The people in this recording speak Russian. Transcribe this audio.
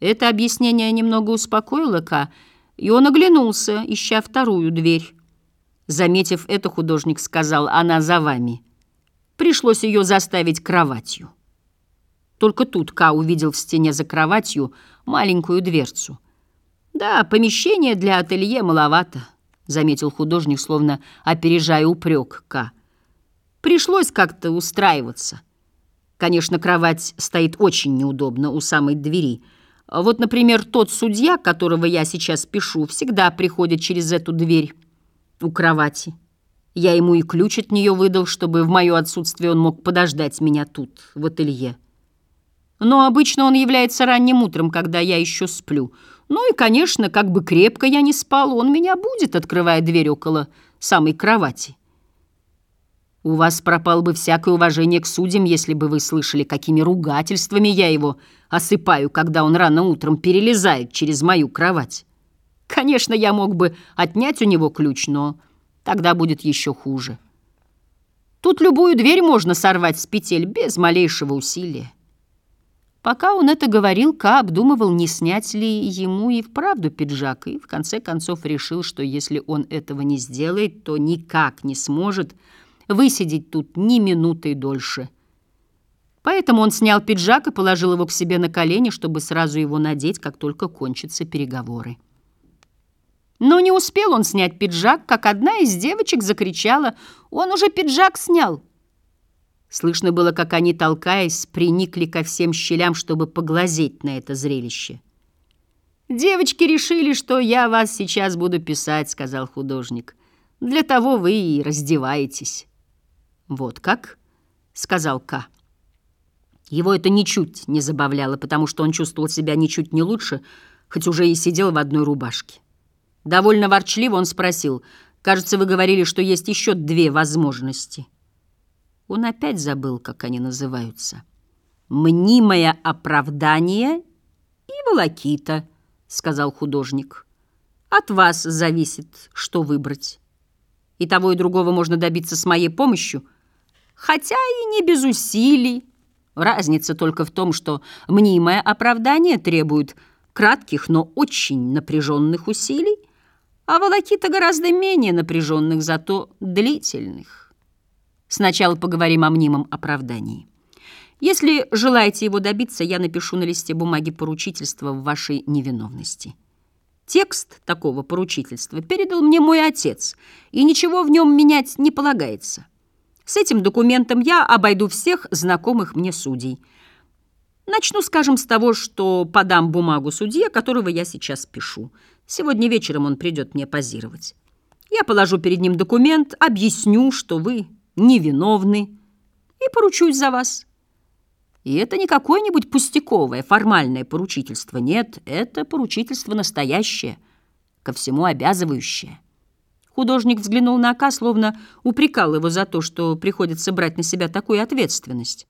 Это объяснение немного успокоило Ка, и он оглянулся, ища вторую дверь. Заметив это, художник сказал, она за вами. Пришлось ее заставить кроватью. Только тут Ка увидел в стене за кроватью маленькую дверцу. «Да, помещение для ателье маловато», — заметил художник, словно опережая упрек Ка. «Пришлось как-то устраиваться. Конечно, кровать стоит очень неудобно у самой двери. Вот, например, тот судья, которого я сейчас пишу, всегда приходит через эту дверь у кровати. Я ему и ключ от нее выдал, чтобы в мое отсутствие он мог подождать меня тут, в ателье. Но обычно он является ранним утром, когда я еще сплю. Ну и, конечно, как бы крепко я не спал, он меня будет, открывая дверь около самой кровати. У вас пропало бы всякое уважение к судьям, если бы вы слышали, какими ругательствами я его осыпаю, когда он рано утром перелезает через мою кровать. Конечно, я мог бы отнять у него ключ, но тогда будет еще хуже. Тут любую дверь можно сорвать с петель без малейшего усилия. Пока он это говорил, Ка обдумывал, не снять ли ему и вправду пиджак, и в конце концов решил, что если он этого не сделает, то никак не сможет высидеть тут ни минуты дольше. Поэтому он снял пиджак и положил его к себе на колени, чтобы сразу его надеть, как только кончатся переговоры. Но не успел он снять пиджак, как одна из девочек закричала «Он уже пиджак снял!». Слышно было, как они, толкаясь, приникли ко всем щелям, чтобы поглазеть на это зрелище. «Девочки решили, что я вас сейчас буду писать», — сказал художник. «Для того вы и раздеваетесь». «Вот как?» — сказал К. Его это ничуть не забавляло, потому что он чувствовал себя ничуть не лучше, хоть уже и сидел в одной рубашке. Довольно ворчливо он спросил, «Кажется, вы говорили, что есть еще две возможности». Он опять забыл, как они называются. «Мнимое оправдание и волокита», — сказал художник. «От вас зависит, что выбрать. И того, и другого можно добиться с моей помощью — хотя и не без усилий. Разница только в том, что мнимое оправдание требует кратких, но очень напряженных усилий, а волокита гораздо менее напряженных, зато длительных. Сначала поговорим о мнимом оправдании. Если желаете его добиться, я напишу на листе бумаги поручительство в вашей невиновности. Текст такого поручительства передал мне мой отец, и ничего в нем менять не полагается. С этим документом я обойду всех знакомых мне судей. Начну, скажем, с того, что подам бумагу судье, которого я сейчас пишу. Сегодня вечером он придет мне позировать. Я положу перед ним документ, объясню, что вы невиновны, и поручусь за вас. И это не какое-нибудь пустяковое, формальное поручительство. Нет, это поручительство настоящее, ко всему обязывающее. Художник взглянул на Ака, словно упрекал его за то, что приходится брать на себя такую ответственность.